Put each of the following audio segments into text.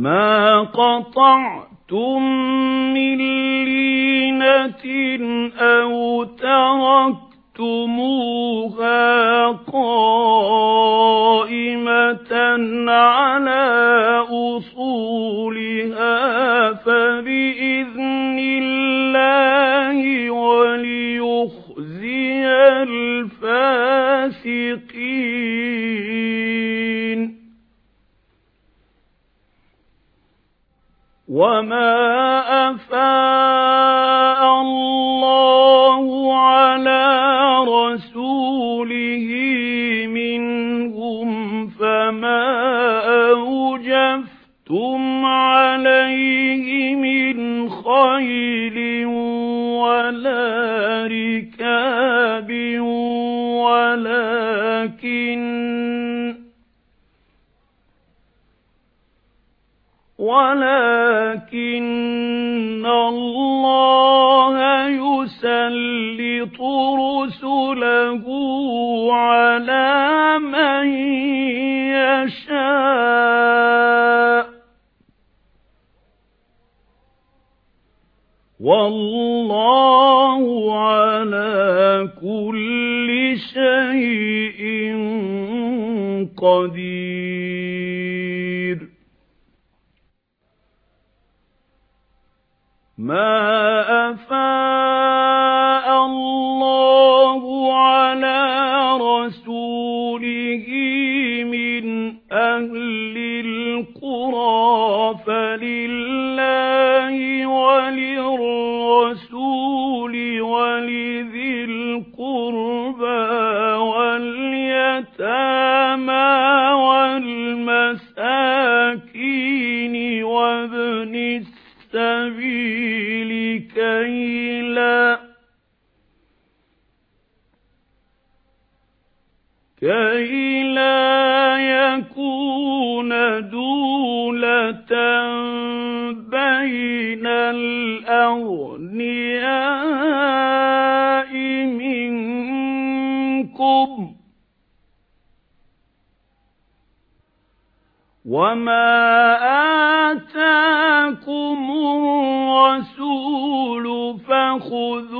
مَا قَطَعْتُم مِّن لِّينَةٍ أَوْ تَرَكْتُمُوهَا قَائِمَةً عَلَى أُصُولِهَا فَبِإِذْنِ اللَّهِ وَلِيُخْزِيَ الْفَاسِقِينَ وَمَا أَفَاءَ اللَّهُ عَلَى رَسُولِهِ مِنْهُمْ فَمَا أَوْجَفْتُمْ عَلَيْهِ مِنْ خَيْلٍ وَلَكِنَّ اللَّهَ يُسَلِّطُ رُسُلَهُ عَلَى مَن يَشَاءُ. وَاللَّهُ عَلَى كُلِّ شَيْءٍ قَدِيرٌ. مَا أَفَاءَ اللَّهُ عَلَى رَسُولِهِ مِنْ أَهْلِ الْقُرَى فَلِلَّهِ كَيْ لَا يَكُونَ دُولَةً بَيْنَ الْأَغْنِيَاءِ مِنكُمْ. وَمَا آتَاكُمُ الرَّسُولُ فَخُذُوهُ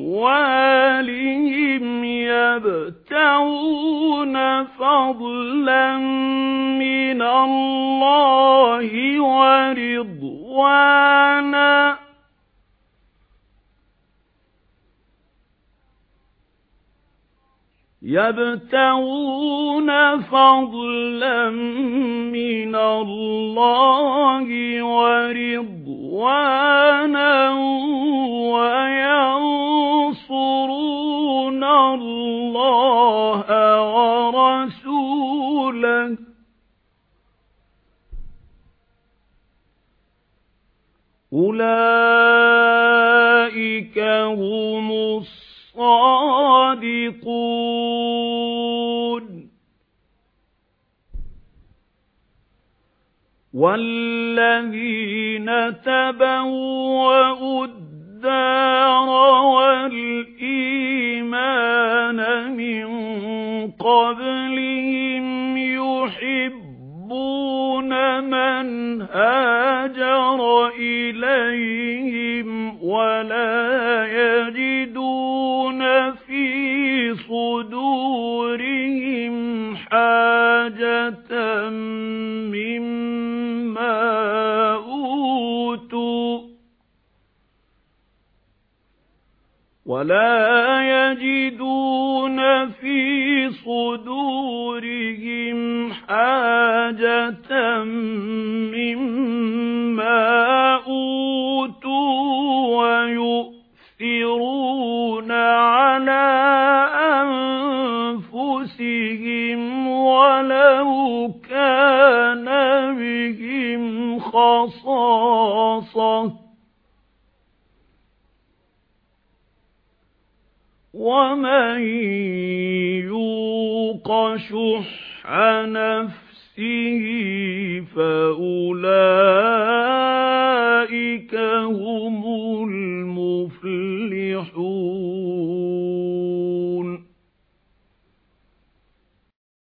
يَبْتَغُونَ فَضْلًا مِنَ اللَّهِ وَرِضْوَانًا. يَبْتَغُونَ فَضْلًا مِنَ اللَّهِ وَرَسُولَهُ أُولَئِكَ هُمُ الصَّادِقُونَ. وَالَّذِينَ تَبَوَّءُوا الدَّارَ إليهم ولا يجدون في صدورهم حاجة مما أوتوا ولا يجدون في صدورهم حاجة على أنفسهم ولو كان بهم خصاصة. وَمَن يُوقَ شُحَّ نَفْسِهِ فَأُولَئِكَ